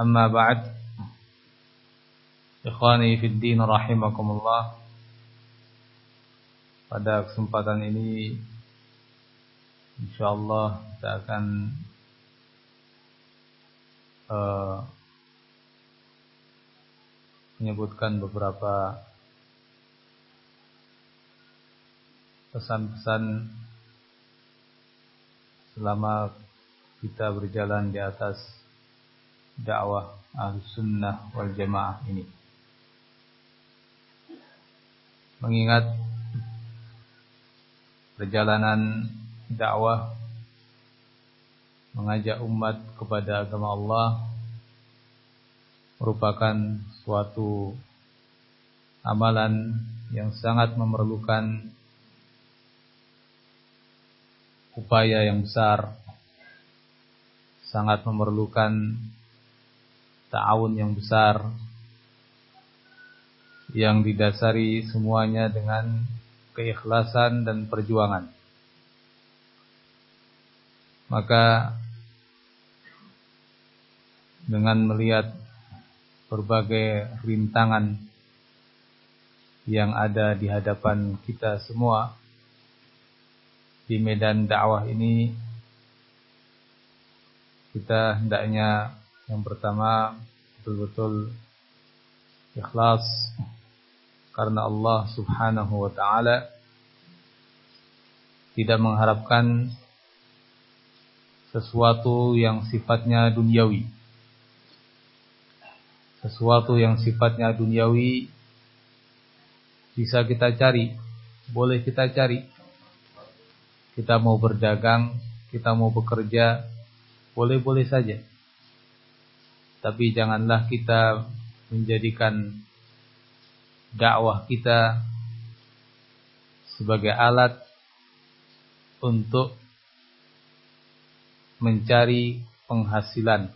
أما بعد إخواني في الدين رحمكم الله pada kesempatan ini insyaallah kita akan uh, menyebutkan beberapa pesan-pesan selama kita berjalan di atas dakwah al-sunnah wal jamaah ini. Mengingat perjalanan dakwah mengajak umat kepada agama Allah merupakan suatu amalan yang sangat memerlukan upaya yang besar sangat memerlukan ta'awun yang besar yang didasari semuanya dengan keikhlasan dan perjuangan. Maka dengan melihat berbagai rintangan yang ada di hadapan kita semua di medan dakwah ini kita hendaknya yang pertama betul-betul ikhlas karena Allah Subhanahu wa taala tidak mengharapkan sesuatu yang sifatnya duniawi. Sesuatu yang sifatnya duniawi bisa kita cari, boleh kita cari kita mau berdagang, kita mau bekerja, boleh-boleh saja. Tapi janganlah kita menjadikan dakwah kita sebagai alat untuk mencari penghasilan.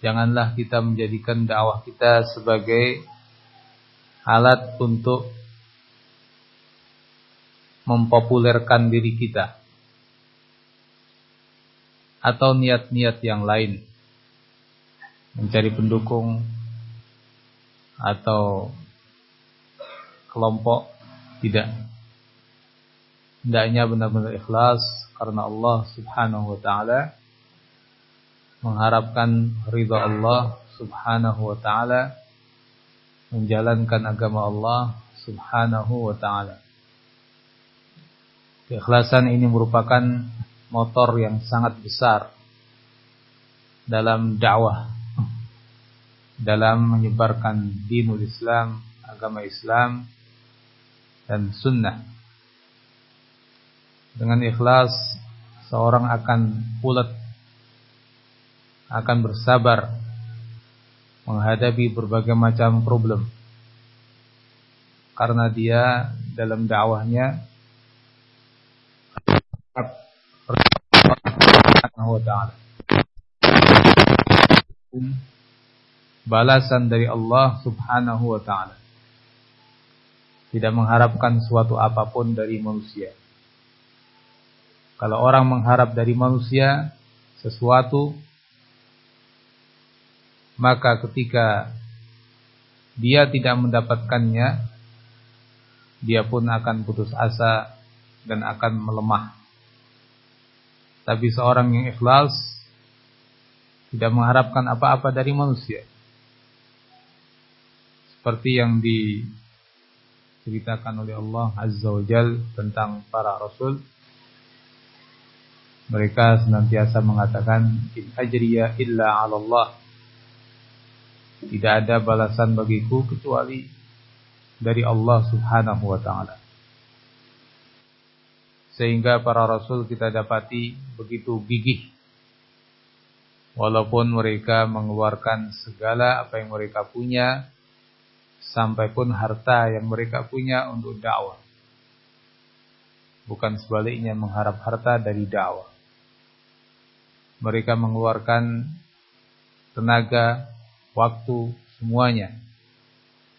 Janganlah kita menjadikan dakwah kita sebagai alat untuk mempopulerkan diri kita atau niat-niat yang lain. Mencari pendukung atau kelompok tidak. Hendaknya benar-benar ikhlas karena Allah Subhanahu wa taala mengharapkan ridha Allah Subhanahu wa taala menjalankan agama Allah Subhanahu wa taala. Keikhlasan ini merupakan motor yang sangat besar dalam dakwah, dalam menyebarkan dinul Islam, agama Islam, dan sunnah. Dengan ikhlas, seorang akan pulat, akan bersabar menghadapi berbagai macam problem. Karena dia dalam dakwahnya Subhanahu wa balasan dari Allah Subhanahu wa taala. Tidak mengharapkan suatu apa pun dari manusia. Kalau orang mengharap dari manusia sesuatu maka ketika dia tidak mendapatkannya dia pun akan putus asa dan akan melemah. Tapi seorang yang ikhlas tidak mengharapkan apa-apa dari manusia. Seperti yang diceritakan oleh Allah Azza wa Jal tentang para rasul. Mereka senantiasa mengatakan in ajriya illa 'ala Allah. Tidak ada balasan bagiku kecuali dari Allah Subhanahu wa taala sehingga para rasul kita dapati begitu gigih. Walaupun mereka mengeluarkan segala apa yang mereka punya sampai pun harta yang mereka punya untuk dakwah. Bukan sebaliknya mengharap harta dari dakwah. Mereka mengeluarkan tenaga waktu semuanya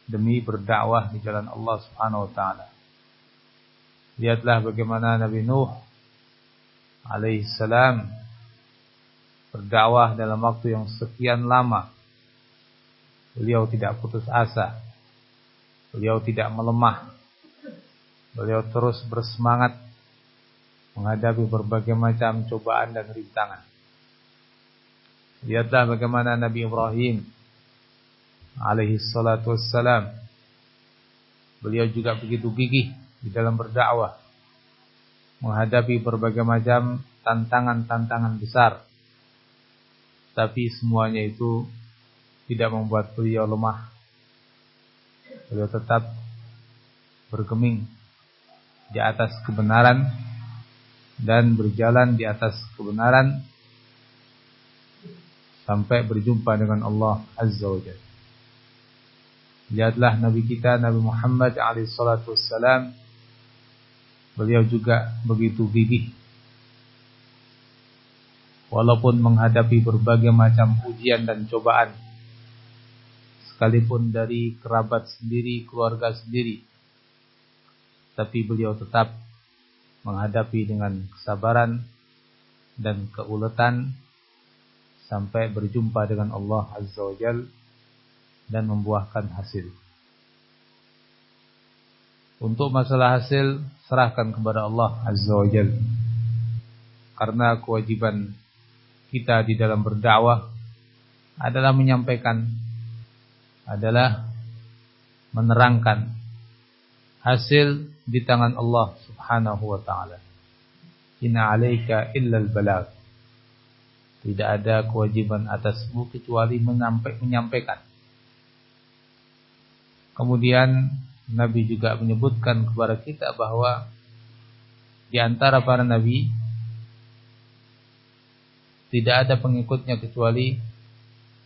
demi berdakwah di jalan Allah Subhanahu wa taala Lihatlah bagaimana Nabi Nuh alaihissalam berdakwah dalam waktu yang sekian lama. Beliau tidak putus asa. Beliau tidak melemah. Beliau terus bersemangat menghadapi berbagai macam cobaan dan rintangan. Lihatlah bagaimana Nabi Ibrahim alaihi salatu wassalam. Beliau juga begitu gigih di dalam berdakwah menghadapi berbagai macam tantangan-tantangan besar tapi semuanya itu tidak membuat beliau lemah beliau tetap bergeming di atas kebenaran dan berjalan di atas kebenaran sampai berjumpa dengan Allah Azza wa Jalla. Lihatlah Nabi kita Nabi Muhammad alaihi salatu wassalam Beliau juga begitu gigih. Walaupun menghadapi berbagai macam ujian dan cobaan. Sekalipun dari kerabat sendiri, keluarga sendiri. Tapi beliau tetap menghadapi dengan kesabaran dan keuletan sampai berjumpa dengan Allah Azza wa Jal dan membuahkan hasil. Untuk masalah hasil serahkan kepada Allah Azza wa Jal. Karena kewajiban kita di dalam berdakwah adalah menyampaikan, adalah menerangkan hasil di tangan Allah Subhanahu wa taala. Inna 'alaika illal balagh. Tidak ada kewajiban atasmu kecuali menyampaikan. Kemudian Nabi juga menyebutkan kepada kita bahwa di antara para nabi tidak ada pengikutnya kecuali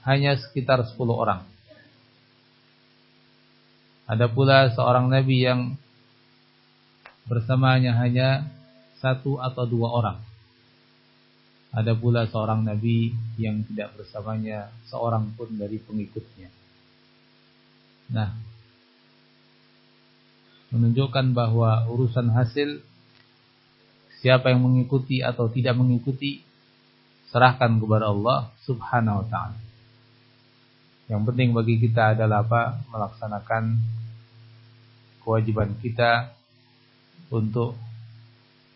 hanya sekitar 10 orang. Ada pula seorang nabi yang bersamanya hanya satu atau dua orang. Ada pula seorang nabi yang tidak bersamanya seorang pun dari pengikutnya. Nah, menunjukkan bahwa urusan hasil siapa yang mengikuti atau tidak mengikuti serahkan kepada Allah Subhanahu wa taala. Yang penting bagi kita adalah apa? Melaksanakan kewajiban kita untuk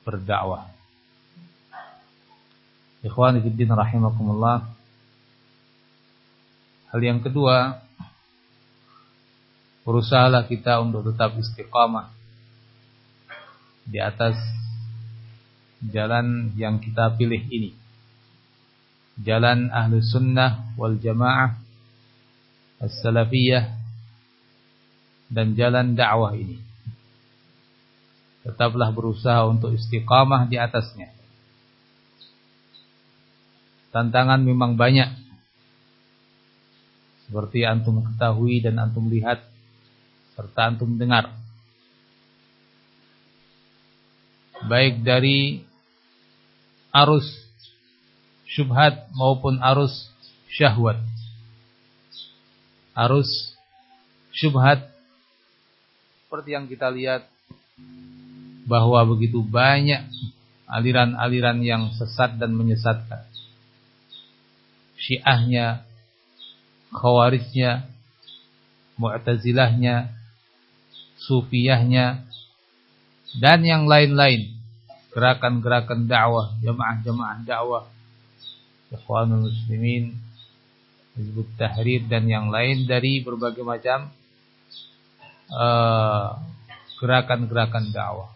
berdakwah. Ikhwan fillah rahimakumullah. Hal yang kedua berusahalah kita untuk tetap istiqamah di atas jalan yang kita pilih ini. Jalan ahlu sunnah wal jamaah as-salafiyah dan jalan dakwah ini. Tetaplah berusaha untuk istiqamah di atasnya. Tantangan memang banyak. Seperti antum ketahui dan antum lihat serta antum dengar baik dari arus syubhat maupun arus syahwat arus syubhat seperti yang kita lihat bahwa begitu banyak aliran-aliran yang sesat dan menyesatkan. Syiahnya, Khawarijnya, Mu'tazilahnya, Sufiyahnya, dan yang lain-lain. Gerakan-gerakan dakwah, jamaah-jamaah dakwah, Ikhwanul Muslimin, Hizbut Tahrir dan yang lain dari berbagai macam eh, gerakan-gerakan uh, dakwah.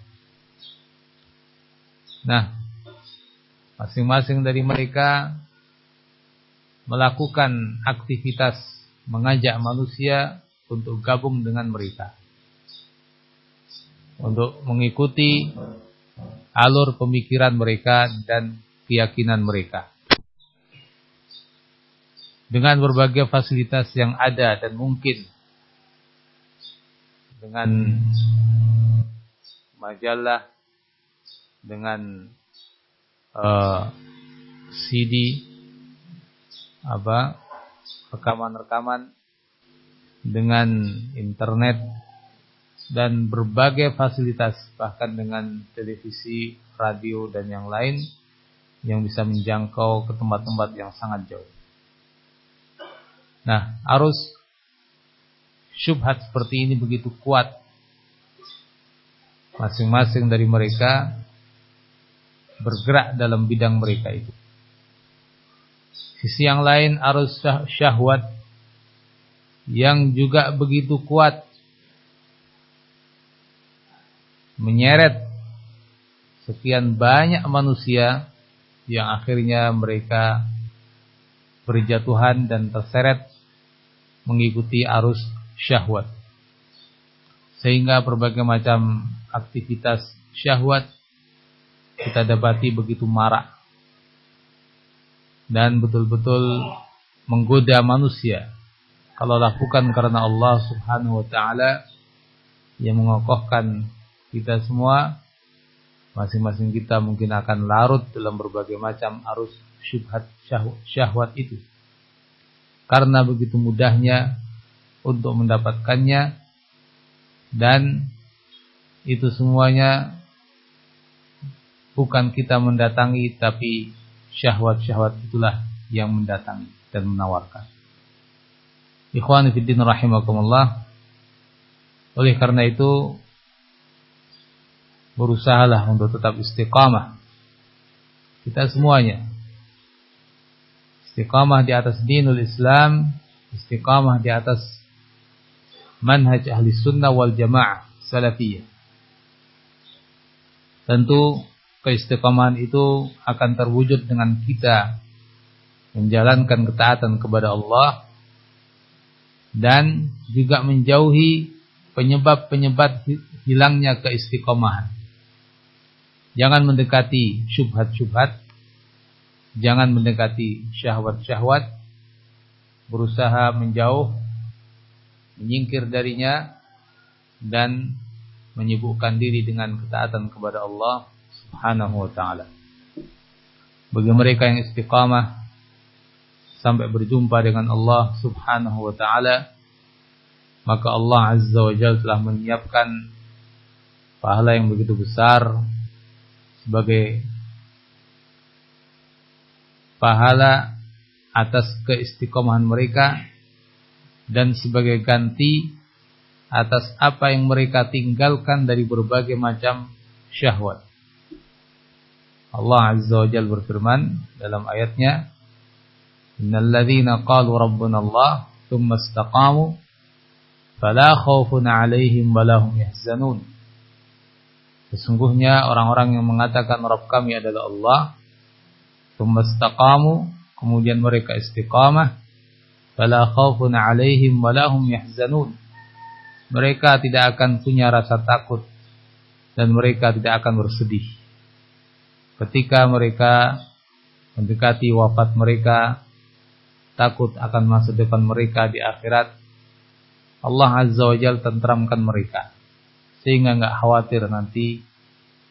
Nah, masing-masing dari mereka melakukan aktivitas mengajak manusia untuk gabung dengan mereka. Untuk mengikuti alur pemikiran mereka dan keyakinan mereka. Dengan berbagai fasilitas yang ada dan mungkin. Dengan majalah dengan uh, eh, CD apa rekaman-rekaman dengan internet dan berbagai fasilitas bahkan dengan televisi, radio dan yang lain yang bisa menjangkau ke tempat-tempat yang sangat jauh. Nah, arus syubhat seperti ini begitu kuat. Masing-masing dari mereka bergerak dalam bidang mereka itu. Sisi yang lain arus syahwat yang juga begitu kuat menyeret sekian banyak manusia yang akhirnya mereka berjatuhan dan terseret mengikuti arus syahwat. Sehingga berbagai macam aktivitas syahwat kita dapati begitu marak dan betul-betul menggoda manusia kalau lakukan karena Allah Subhanahu wa taala yang mengokohkan kita semua masing-masing kita mungkin akan larut dalam berbagai macam arus syubhat syahwat itu karena begitu mudahnya untuk mendapatkannya dan itu semuanya bukan kita mendatangi tapi syahwat-syahwat itulah yang mendatangi dan menawarkan. Ikhwani fiddin rahimakumullah. Oleh karena itu berusahalah untuk tetap istiqamah. Kita semuanya istiqamah di atas dinul Islam, istiqamah di atas manhaj ahli sunnah wal jamaah salafiyah. Tentu keistiqomahan itu akan terwujud dengan kita menjalankan ketaatan kepada Allah dan juga menjauhi penyebab-penyebab hilangnya keistiqomahan. Jangan mendekati syubhat-syubhat, jangan mendekati syahwat-syahwat, berusaha menjauh, menyingkir darinya dan menyibukkan diri dengan ketaatan kepada Allah Subhanahu wa taala. Bagi mereka yang istiqamah sampai berjumpa dengan Allah Subhanahu wa taala, maka Allah Azza wa Jalla telah menyiapkan pahala yang begitu besar sebagai pahala atas keistiqomahan mereka dan sebagai ganti atas apa yang mereka tinggalkan dari berbagai macam syahwat. Allah Azza wa Jalla berfirman dalam ayatnya Innal ladzina qalu rabbuna Allah thumma istaqamu fala khaufun 'alaihim wa lahum yahzanun Sesungguhnya orang-orang yang mengatakan Rabb kami adalah Allah thumma istaqamu kemudian mereka istiqamah fala khaufun 'alaihim wa lahum yahzanun Mereka tidak akan punya rasa takut dan mereka tidak akan bersedih ketika mereka mendekati wafat mereka, takut akan masa depan mereka di akhirat, Allah Azza wa Jal tentramkan mereka. Sehingga nggak khawatir nanti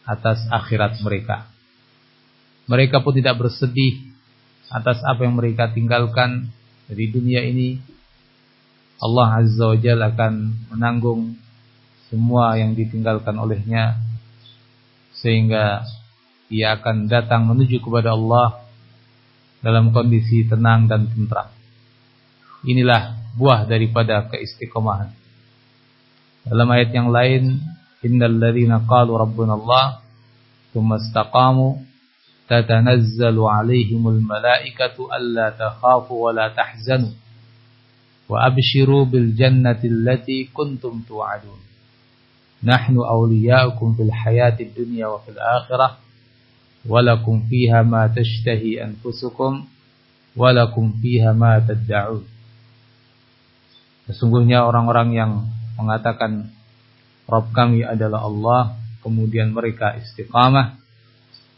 atas akhirat mereka. Mereka pun tidak bersedih atas apa yang mereka tinggalkan dari dunia ini. Allah Azza wa Jalla akan menanggung semua yang ditinggalkan olehnya sehingga ia akan datang menuju kepada Allah dalam kondisi tenang dan tentram. Inilah buah daripada keistiqomahan. Dalam ayat yang lain, innal ladzina qalu rabbuna Allah tsumma tatanazzalu alaihimul malaikatu alla takhafu wa la tahzanu wa abshiru bil jannati allati kuntum tu'adun. Nahnu awliya'ukum fil hayati dunya wa fil akhirah walakum fiha ma tashtahi anfusukum walakum fiha ma tad'un Sesungguhnya orang-orang yang mengatakan Rabb kami adalah Allah. Kemudian mereka istiqamah.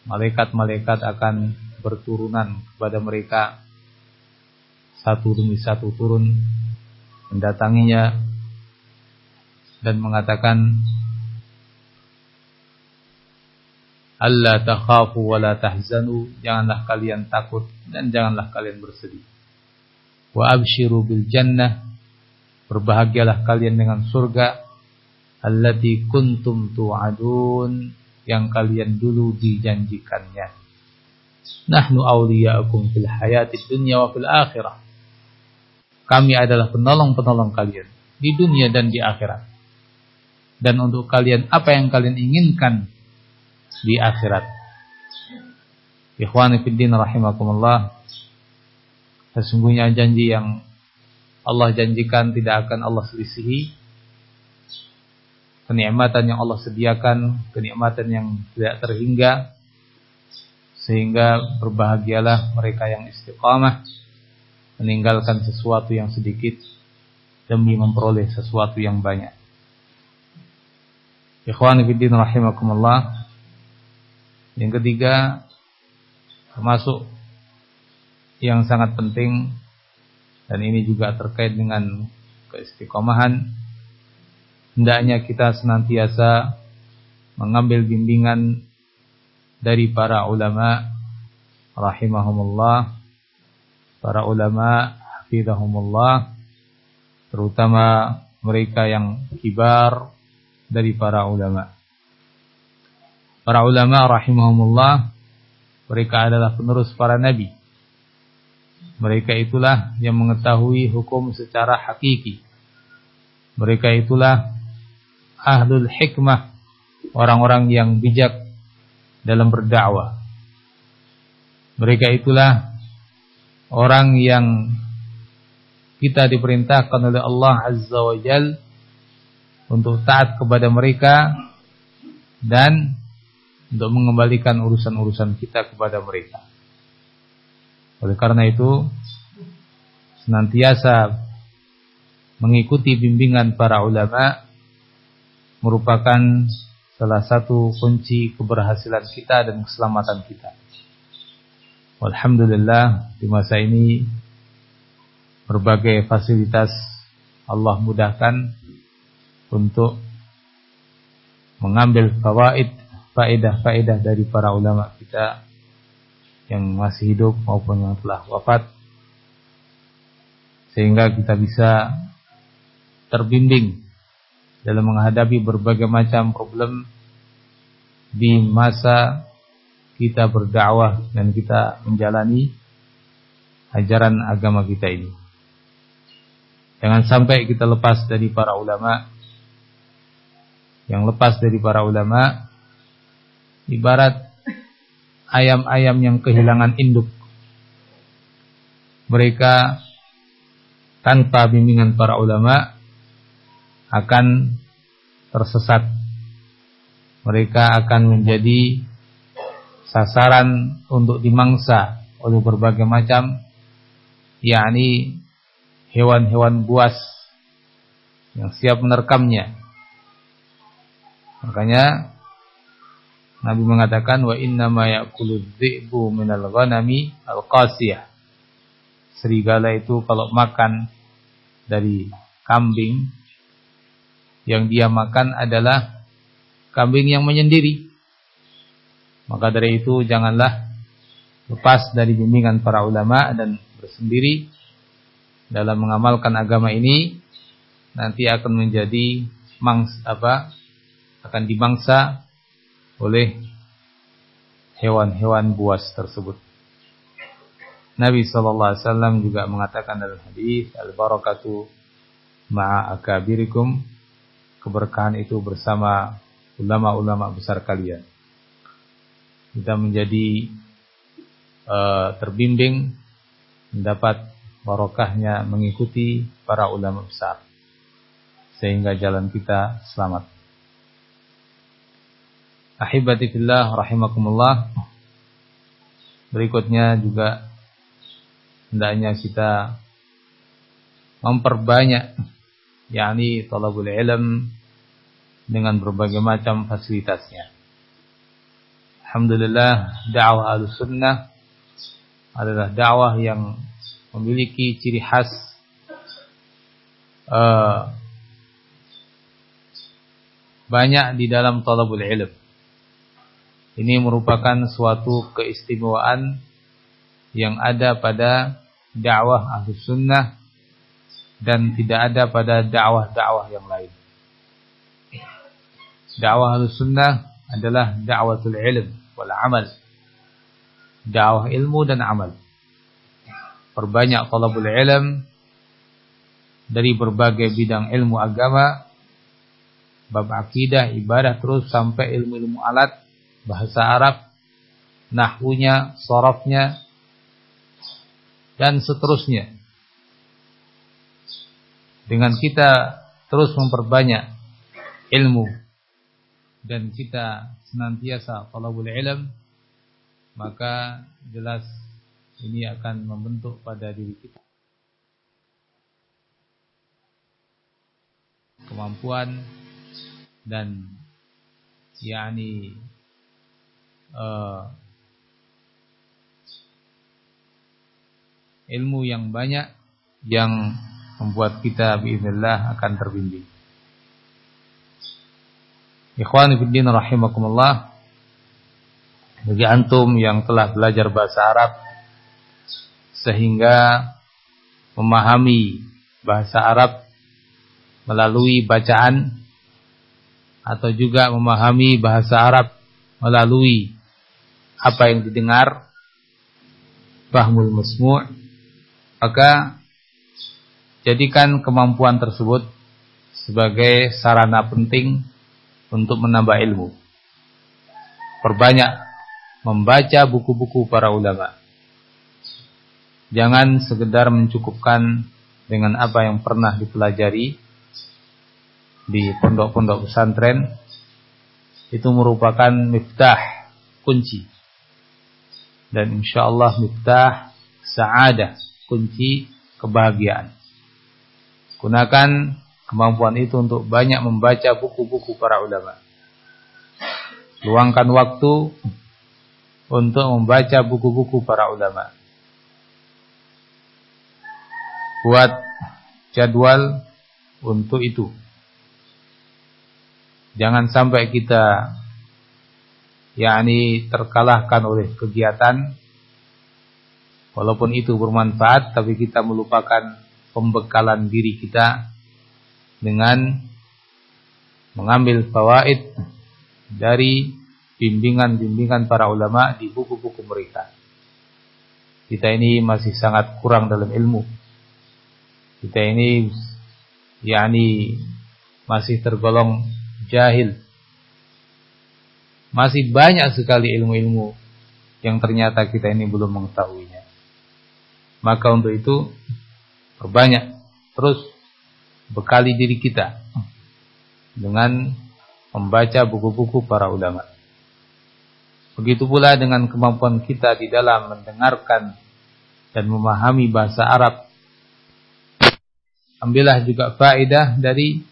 Malaikat-malaikat akan berturunan kepada mereka. Satu demi satu turun mendatanginya dan mengatakan Allah takhafu wa la tahzanu. Janganlah kalian takut dan janganlah kalian bersedih. Wa abshiru bil jannah berbahagialah kalian dengan surga allati kuntum tu'adun yang kalian dulu dijanjikannya nahnu awliya'ukum fil hayatid dunya wa fil akhirah kami adalah penolong-penolong kalian di dunia dan di akhirat dan untuk kalian apa yang kalian inginkan di akhirat. Ikhwani fiddin rahimakumullah. Sesungguhnya janji yang Allah janjikan tidak akan Allah selisihi. Kenikmatan yang Allah sediakan, kenikmatan yang tidak terhingga. Sehingga berbahagialah mereka yang istiqamah. Meninggalkan sesuatu yang sedikit demi memperoleh sesuatu yang banyak. Ikhwani fiddin rahimakumullah. Yang ketiga termasuk yang sangat penting dan ini juga terkait dengan keistiqomahan hendaknya kita senantiasa mengambil bimbingan dari para ulama rahimahumullah para ulama hafizahumullah terutama mereka yang kibar dari para ulama Para ulama rahimahumullah mereka adalah penerus para nabi. Mereka itulah yang mengetahui hukum secara hakiki. Mereka itulah ahlul hikmah, orang-orang yang bijak dalam berdakwah. Mereka itulah orang yang kita diperintahkan oleh Allah Azza wa Jal untuk taat kepada mereka dan untuk mengembalikan urusan-urusan kita kepada mereka. Oleh karena itu, senantiasa mengikuti bimbingan para ulama merupakan salah satu kunci keberhasilan kita dan keselamatan kita. Alhamdulillah di masa ini berbagai fasilitas Allah mudahkan untuk mengambil fawaid faedah-faedah dari para ulama kita yang masih hidup maupun yang telah wafat sehingga kita bisa terbimbing dalam menghadapi berbagai macam problem di masa kita berdakwah dan kita menjalani ajaran agama kita ini. Jangan sampai kita lepas dari para ulama. Yang lepas dari para ulama ibarat ayam-ayam yang kehilangan induk. Mereka tanpa bimbingan para ulama akan tersesat. Mereka akan menjadi sasaran untuk dimangsa oleh berbagai macam yakni hewan-hewan buas yang siap menerkamnya. Makanya Nabi mengatakan wa inna ma ya'kulu minal ghanami al-qasiyah. Serigala itu kalau makan dari kambing yang dia makan adalah kambing yang menyendiri. Maka dari itu janganlah lepas dari bimbingan para ulama dan bersendiri dalam mengamalkan agama ini nanti akan menjadi mangs apa akan dimangsa oleh hewan-hewan buas tersebut. Nabi sallallahu alaihi wasallam juga mengatakan dalam hadis al barakatu ma'a akabirikum keberkahan itu bersama ulama-ulama besar kalian. Kita menjadi uh, terbimbing mendapat barokahnya mengikuti para ulama besar sehingga jalan kita selamat. Ahibati fillah rahimakumullah. Berikutnya juga hendaknya kita memperbanyak yakni talabul ilm dengan berbagai macam fasilitasnya. Alhamdulillah dakwah al-sunnah adalah dakwah yang memiliki ciri khas uh, banyak di dalam talabul ilm. Ini merupakan suatu keistimewaan yang ada pada dakwah ahli sunnah dan tidak ada pada dakwah-dakwah yang lain. Dakwah ahli sunnah adalah dakwatul ilm wal amal. Dakwah ilmu dan amal. Perbanyak talabul ilm dari berbagai bidang ilmu agama, bab akidah, ibadah terus sampai ilmu-ilmu alat, bahasa Arab, nahwunya, sorofnya, dan seterusnya. Dengan kita terus memperbanyak ilmu dan kita senantiasa talabul ilm maka jelas ini akan membentuk pada diri kita kemampuan dan yakni uh, ilmu yang banyak yang membuat kita biiznillah akan terbimbing. Ikhwan fillah rahimakumullah. Bagi antum yang telah belajar bahasa Arab sehingga memahami bahasa Arab melalui bacaan atau juga memahami bahasa Arab melalui apa yang didengar fahmul masmu' maka jadikan kemampuan tersebut sebagai sarana penting untuk menambah ilmu. Perbanyak membaca buku-buku para ulama. Jangan sekedar mencukupkan dengan apa yang pernah dipelajari di pondok-pondok pesantren. Itu merupakan miftah, kunci. Dan insya Allah miftah sa'adah, kunci kebahagiaan. Gunakan kemampuan itu untuk banyak membaca buku-buku para ulama. Luangkan waktu untuk membaca buku-buku para ulama. Buat jadwal untuk itu. Jangan sampai kita yakni terkalahkan oleh kegiatan walaupun itu bermanfaat tapi kita melupakan pembekalan diri kita dengan mengambil fawaid dari bimbingan-bimbingan para ulama di buku-buku mereka. Kita ini masih sangat kurang dalam ilmu. Kita ini yakni masih tergolong jahil. Masih banyak sekali ilmu-ilmu yang ternyata kita ini belum mengetahuinya. Maka untuk itu perbanyak terus bekali diri kita dengan membaca buku-buku para ulama. Begitu pula dengan kemampuan kita di dalam mendengarkan dan memahami bahasa Arab. Ambillah juga faedah dari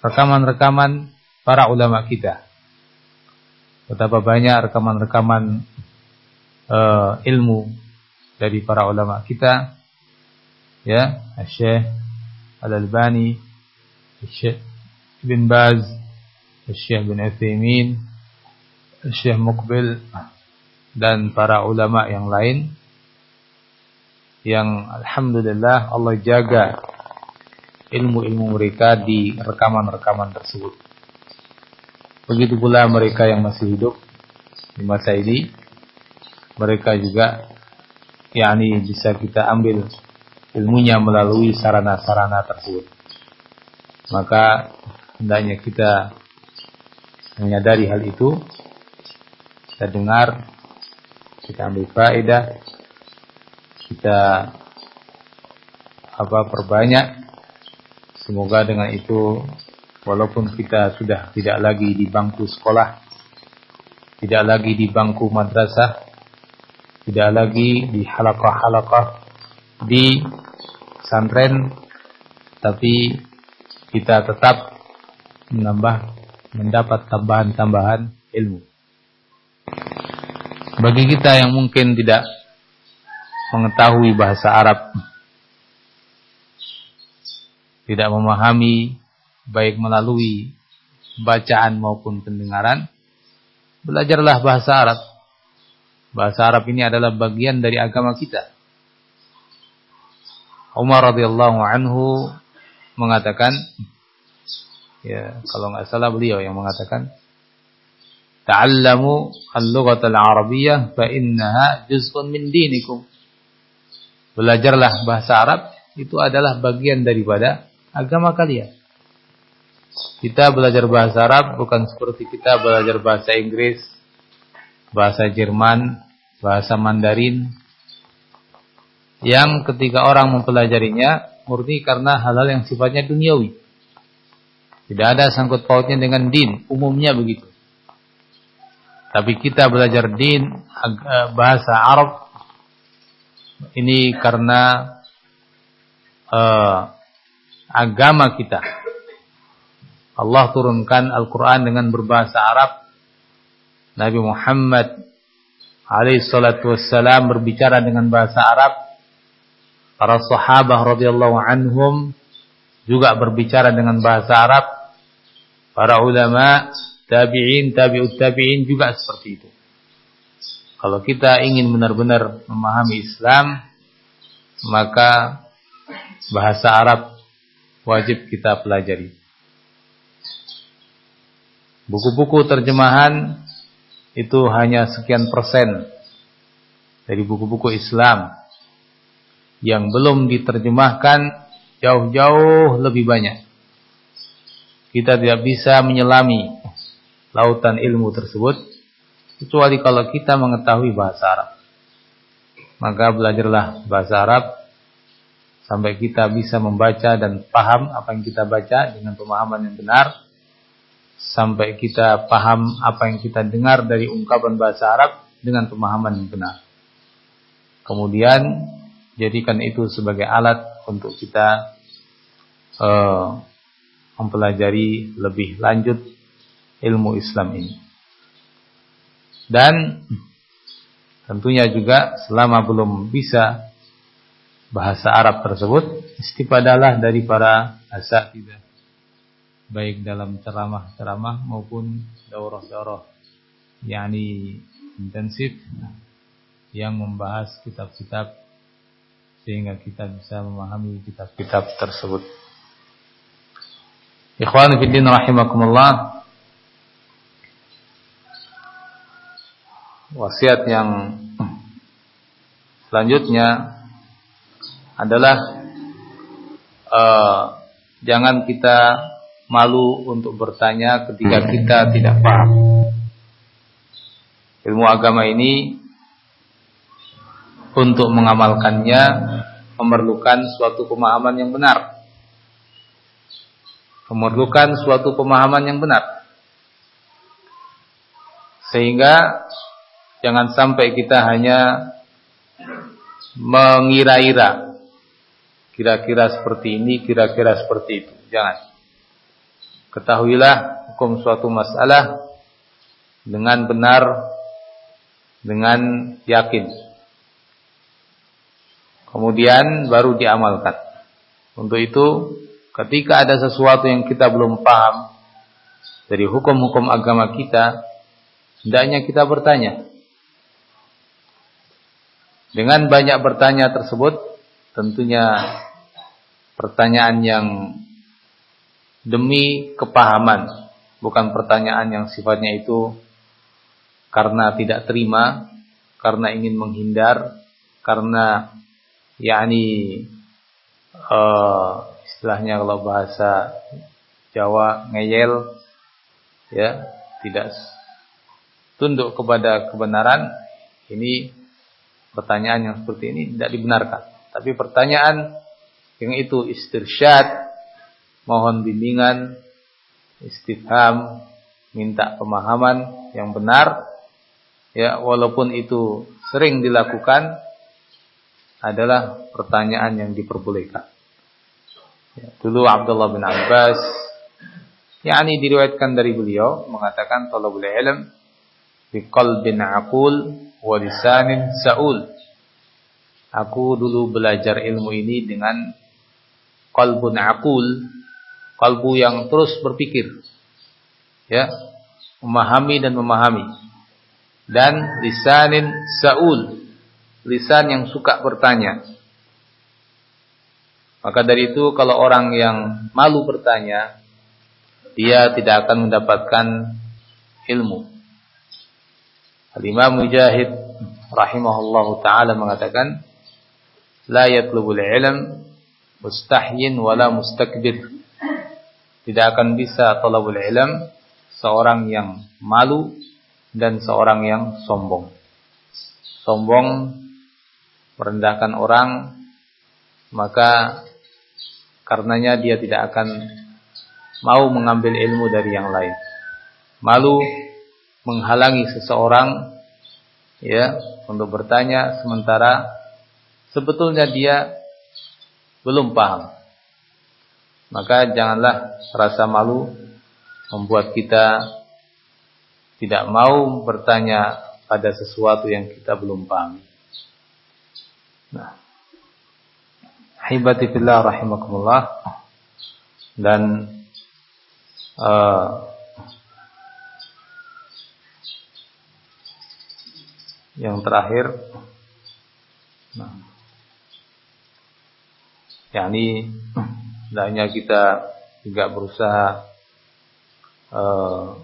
rekaman-rekaman para ulama kita. Betapa banyak rekaman-rekaman uh, ilmu dari para ulama kita. Ya, Syekh Al-Albani, Syekh bin Baz, Syekh bin Utsaimin, Syekh Mukbil dan para ulama yang lain yang alhamdulillah Allah jaga ilmu-ilmu mereka di rekaman-rekaman tersebut. Begitu pula mereka yang masih hidup di masa ini, mereka juga yakni bisa kita ambil ilmunya melalui sarana-sarana tersebut. Maka hendaknya kita menyadari hal itu, kita dengar, kita ambil faedah, kita apa perbanyak Semoga dengan itu walaupun kita sudah tidak lagi di bangku sekolah, tidak lagi di bangku madrasah, tidak lagi di halaqah-halaqah di santren, tapi kita tetap menambah mendapat tambahan-tambahan ilmu. Bagi kita yang mungkin tidak mengetahui bahasa Arab tidak memahami baik melalui bacaan maupun pendengaran, belajarlah bahasa Arab. Bahasa Arab ini adalah bagian dari agama kita. Umar radhiyallahu anhu mengatakan, ya kalau nggak salah beliau yang mengatakan, Ta'allamu al-lughat al-arabiyyah fa innaha juz'un min dinikum. Belajarlah bahasa Arab itu adalah bagian daripada agama kalian. Kita belajar bahasa Arab bukan seperti kita belajar bahasa Inggris, bahasa Jerman, bahasa Mandarin. Yang ketika orang mempelajarinya murni karena hal-hal yang sifatnya duniawi. Tidak ada sangkut pautnya dengan din, umumnya begitu. Tapi kita belajar din, eh, bahasa Arab, ini karena uh, agama kita. Allah turunkan Al-Quran dengan berbahasa Arab. Nabi Muhammad alaihi salatu wassalam berbicara dengan bahasa Arab. Para sahabat radhiyallahu anhum juga berbicara dengan bahasa Arab. Para ulama, tabi'in, tabi'ut tabi'in juga seperti itu. Kalau kita ingin benar-benar memahami Islam, maka bahasa Arab wajib kita pelajari. Buku-buku terjemahan itu hanya sekian persen dari buku-buku Islam yang belum diterjemahkan jauh-jauh lebih banyak. Kita tidak bisa menyelami lautan ilmu tersebut kecuali kalau kita mengetahui bahasa Arab. Maka belajarlah bahasa Arab sampai kita bisa membaca dan paham apa yang kita baca dengan pemahaman yang benar sampai kita paham apa yang kita dengar dari ungkapan bahasa Arab dengan pemahaman yang benar. Kemudian jadikan itu sebagai alat untuk kita uh, mempelajari lebih lanjut ilmu Islam ini. Dan tentunya juga selama belum bisa bahasa Arab tersebut istifadalah dari para asatidah baik dalam ceramah-ceramah maupun daurah-daurah yakni intensif yang membahas kitab-kitab sehingga kita bisa memahami kitab-kitab tersebut. Ikhwan fillah rahimakumullah. Wasiat yang selanjutnya adalah uh, jangan kita malu untuk bertanya ketika kita tidak paham. Ilmu agama ini untuk mengamalkannya memerlukan suatu pemahaman yang benar. Memerlukan suatu pemahaman yang benar. Sehingga jangan sampai kita hanya mengira-ira kira-kira seperti ini, kira-kira seperti itu. Jangan. Ketahuilah hukum suatu masalah dengan benar, dengan yakin. Kemudian baru diamalkan. Untuk itu, ketika ada sesuatu yang kita belum paham dari hukum-hukum agama kita, hendaknya kita bertanya. Dengan banyak bertanya tersebut, tentunya pertanyaan yang demi kepahaman, bukan pertanyaan yang sifatnya itu karena tidak terima, karena ingin menghindar, karena yakni uh, istilahnya kalau bahasa Jawa ngeyel ya tidak tunduk kepada kebenaran. Ini pertanyaan yang seperti ini tidak dibenarkan. Tapi pertanyaan yang itu istirsyad mohon bimbingan istifham minta pemahaman yang benar ya walaupun itu sering dilakukan adalah pertanyaan yang diperbolehkan Ya, dulu Abdullah bin Abbas yakni diriwayatkan dari beliau mengatakan talabul ilm bi qalbin aqul wa lisanin saul. Aku dulu belajar ilmu ini dengan qalbun aqul, kalbu yang terus berpikir. Ya, memahami dan memahami. Dan lisanin saul, lisan yang suka bertanya. Maka dari itu kalau orang yang malu bertanya, dia tidak akan mendapatkan ilmu. Al-Imam Mujahid rahimahullahu taala mengatakan, "La yatlubul ilm mustahyin wala mustakbir." Tidak akan bisa talabul ilm seorang yang malu dan seorang yang sombong. Sombong merendahkan orang maka karenanya dia tidak akan mau mengambil ilmu dari yang lain. Malu menghalangi seseorang ya untuk bertanya sementara sebetulnya dia belum paham. Maka janganlah rasa malu membuat kita tidak mau bertanya pada sesuatu yang kita belum paham. Nah, Hibati fillah rahimakumullah dan uh, yang terakhir nah, yakni hendaknya kita juga berusaha uh,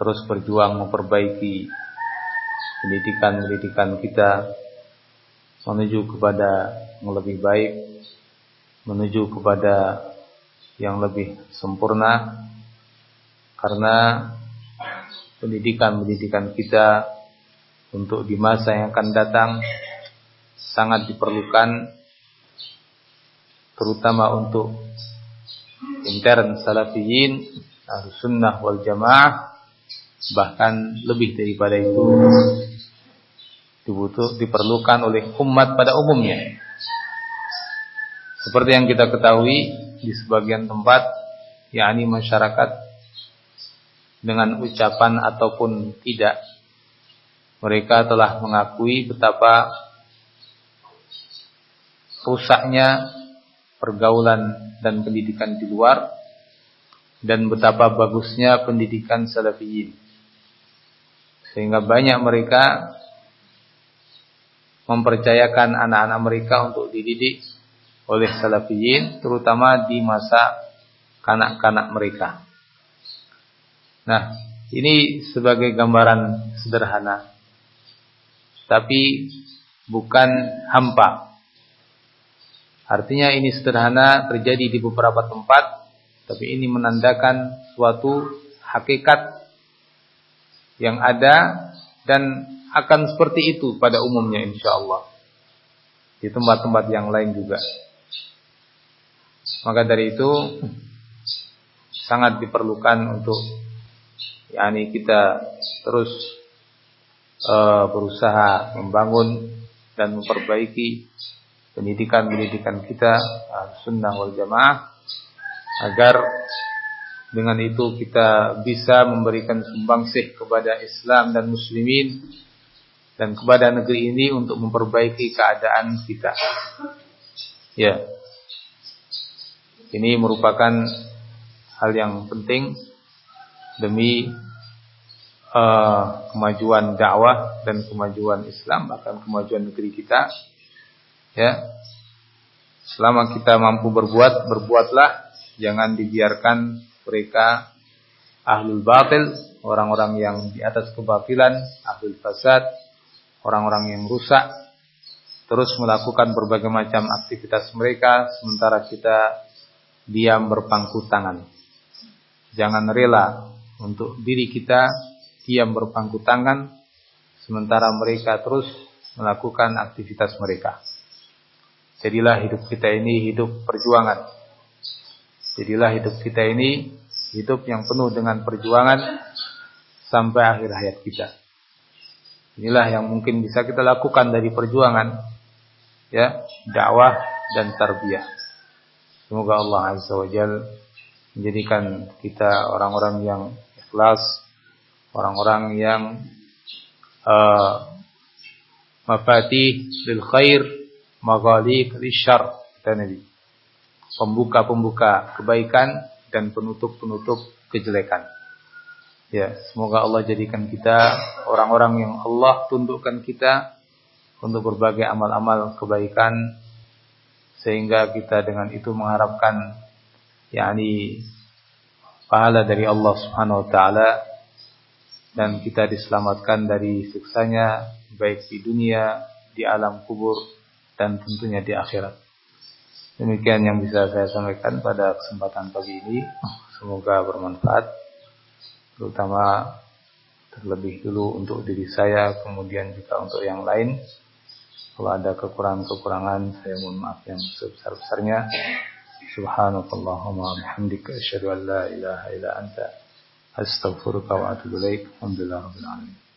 terus berjuang memperbaiki pendidikan-pendidikan kita menuju kepada yang lebih baik, menuju kepada yang lebih sempurna, karena pendidikan-pendidikan kita untuk di masa yang akan datang sangat diperlukan, terutama untuk intern salafiyin, sunnah wal jamaah, bahkan lebih daripada itu dibutuh diperlukan oleh umat pada umumnya. Seperti yang kita ketahui di sebagian tempat yakni masyarakat dengan ucapan ataupun tidak mereka telah mengakui betapa rusaknya pergaulan dan pendidikan di luar dan betapa bagusnya pendidikan salafiyin sehingga banyak mereka mempercayakan anak-anak mereka untuk dididik oleh salafiyin terutama di masa kanak-kanak mereka. Nah, ini sebagai gambaran sederhana. Tapi bukan hampa. Artinya ini sederhana terjadi di beberapa tempat, tapi ini menandakan suatu hakikat yang ada dan akan seperti itu pada umumnya insya Allah. Di tempat-tempat yang lain juga. Maka dari itu sangat diperlukan untuk yakni kita terus uh, berusaha membangun dan memperbaiki pendidikan-pendidikan kita sunnah wal jamaah agar dengan itu kita bisa memberikan sumbangsih kepada Islam dan muslimin dan kepada negeri ini untuk memperbaiki keadaan kita. Ya. Ini merupakan hal yang penting demi uh, kemajuan dakwah dan kemajuan Islam bahkan kemajuan negeri kita. Ya. Selama kita mampu berbuat, berbuatlah jangan dibiarkan mereka ahlul batil, orang-orang yang di atas kebatilan, ahlul fasad, orang-orang yang rusak, terus melakukan berbagai macam aktivitas mereka, sementara kita diam berpangku tangan. Jangan rela untuk diri kita diam berpangku tangan, sementara mereka terus melakukan aktivitas mereka. Jadilah hidup kita ini hidup perjuangan. Jadilah hidup kita ini hidup yang penuh dengan perjuangan sampai akhir hayat kita. Inilah yang mungkin bisa kita lakukan dari perjuangan ya, dakwah dan tarbiyah. Semoga Allah Azza wa Jal menjadikan kita orang-orang yang ikhlas, orang-orang yang uh, mafatih lil khair, maghaliq lil syar, Nabi. Pembuka-pembuka kebaikan dan penutup-penutup kejelekan. Ya, semoga Allah jadikan kita orang-orang yang Allah tundukkan kita untuk berbagai amal-amal kebaikan sehingga kita dengan itu mengharapkan yakni pahala dari Allah Subhanahu wa taala dan kita diselamatkan dari siksanya baik di dunia, di alam kubur dan tentunya di akhirat. Demikian yang bisa saya sampaikan pada kesempatan pagi ini. Semoga bermanfaat. Terutama terlebih dulu untuk diri saya, kemudian juga untuk yang lain. Kalau ada kekurangan-kekurangan, saya mohon maaf yang sebesar-besarnya. Subhanakallahumma bihamdika asyhadu an la ilaha illa anta astaghfiruka wa atubu ilaik. Alhamdulillah rabbil alamin.